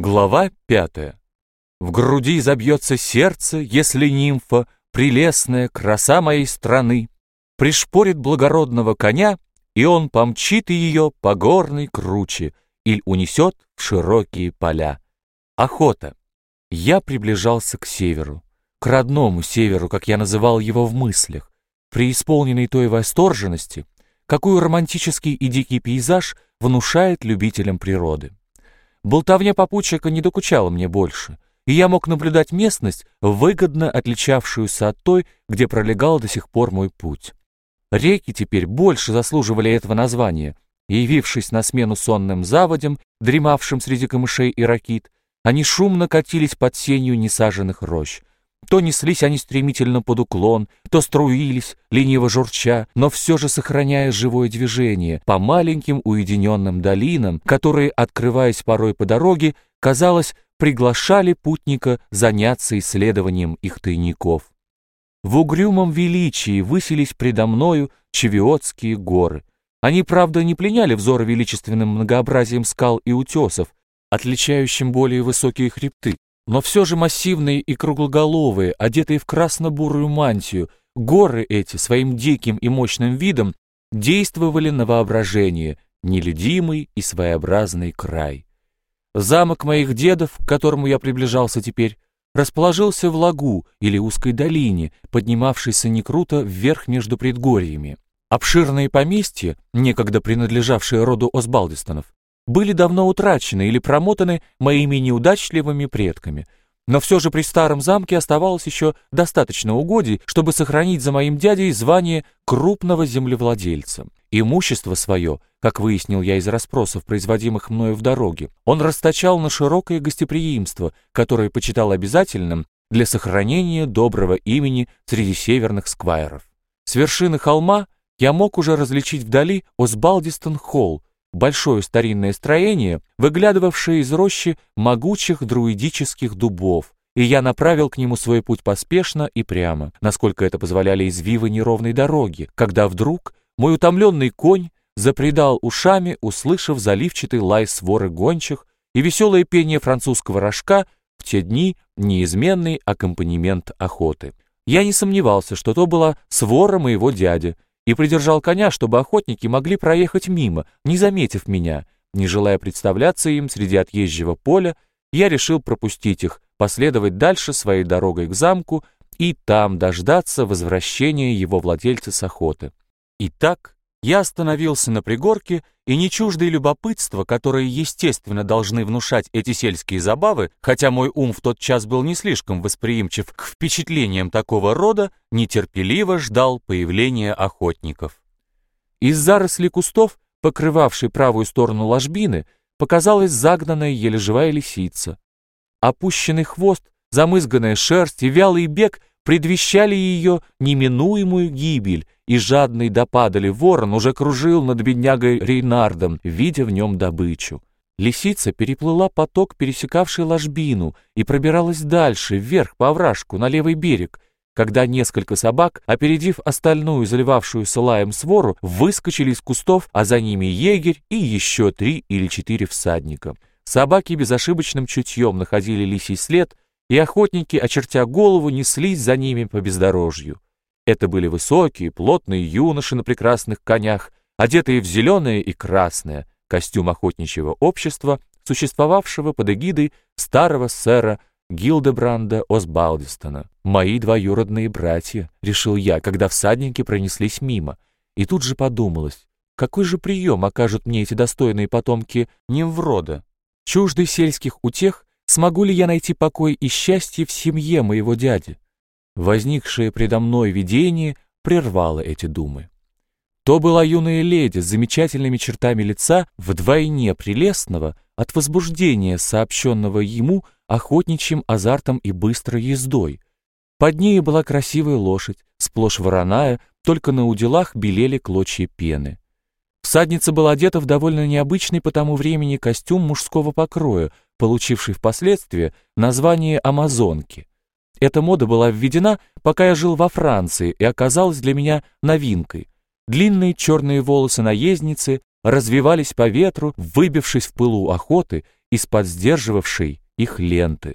Глава пятая. В груди забьется сердце, если нимфа, прелестная краса моей страны, пришпорит благородного коня, и он помчит ее по горной круче или унесет в широкие поля. Охота. Я приближался к северу, к родному северу, как я называл его в мыслях, преисполненной той восторженности, какую романтический и дикий пейзаж внушает любителям природы. Болтовня попутчика не докучала мне больше, и я мог наблюдать местность, выгодно отличавшуюся от той, где пролегал до сих пор мой путь. Реки теперь больше заслуживали этого названия, и, явившись на смену сонным заводям, дремавшим среди камышей и ракит, они шумно катились под сенью несаженных рощ, то неслись они стремительно под уклон, то струились, лениво журча, но все же сохраняя живое движение по маленьким уединенным долинам, которые, открываясь порой по дороге, казалось, приглашали путника заняться исследованием их тайников. В угрюмом величии высились предо мною Чевиотские горы. Они, правда, не пленяли взор величественным многообразием скал и утесов, отличающим более высокие хребты, но все же массивные и круглоголовые, одетые в красно-бурую мантию, горы эти своим диким и мощным видом действовали на воображение, нелюдимый и своеобразный край. Замок моих дедов, к которому я приближался теперь, расположился в лагу или узкой долине, поднимавшейся не круто вверх между предгорьями. Обширные поместья, некогда принадлежавшие роду Осбалдистонов, были давно утрачены или промотаны моими неудачливыми предками. Но все же при старом замке оставалось еще достаточно угодий, чтобы сохранить за моим дядей звание крупного землевладельца. Имущество свое, как выяснил я из расспросов, производимых мною в дороге, он расточал на широкое гостеприимство, которое почитал обязательным для сохранения доброго имени среди северных сквайров. С вершины холма я мог уже различить вдали Осбалдистон-холл, большое старинное строение, выглядывавшее из рощи могучих друидических дубов, и я направил к нему свой путь поспешно и прямо, насколько это позволяли извивы неровной дороги, когда вдруг мой утомленный конь запредал ушами, услышав заливчатый лай своры гончих и веселое пение французского рожка в те дни неизменный аккомпанемент охоты. Я не сомневался, что то была свора моего дяди, и придержал коня, чтобы охотники могли проехать мимо, не заметив меня. Не желая представляться им среди отъезжего поля, я решил пропустить их, последовать дальше своей дорогой к замку и там дождаться возвращения его владельца с охоты. Итак, я остановился на пригорке, и не чуждое любопытство, которое, естественно, должны внушать эти сельские забавы, хотя мой ум в тот час был не слишком восприимчив к впечатлениям такого рода, нетерпеливо ждал появления охотников. Из зарослей кустов, покрывавшей правую сторону ложбины, показалась загнанная еле живая лисица. Опущенный хвост, замызганная шерсть и вялый бег предвещали ее неминуемую гибель, и жадный допадали ворон уже кружил над беднягой Рейнардом, видя в нем добычу. Лисица переплыла поток, пересекавший ложбину, и пробиралась дальше, вверх по овражку, на левый берег, когда несколько собак, опередив остальную заливавшуюся лаем свору, выскочили из кустов, а за ними егерь и еще три или четыре всадника. Собаки безошибочным чутьем находили лисий след — и охотники, очертя голову, неслись за ними по бездорожью. Это были высокие, плотные юноши на прекрасных конях, одетые в зеленое и красное, костюм охотничьего общества, существовавшего под эгидой старого сэра Гилдебранда Осбалдистона. «Мои двоюродные братья», — решил я, когда всадники пронеслись мимо. И тут же подумалось, какой же прием окажут мне эти достойные потомки Немврода? Чуждый сельских утех, Смогу ли я найти покой и счастье в семье моего дяди? Возникшее предо мной видение прервало эти думы. То была юная леди с замечательными чертами лица, вдвойне прелестного от возбуждения, сообщенного ему охотничьим азартом и быстрой ездой. Под ней была красивая лошадь, сплошь вороная, только на уделах белели клочья пены. Всадница была одета в довольно необычный по тому времени костюм мужского покроя, получивший впоследствии название «Амазонки». Эта мода была введена, пока я жил во Франции, и оказалась для меня новинкой. Длинные черные волосы наездницы развивались по ветру, выбившись в пылу охоты, из-под сдерживавшей их ленты.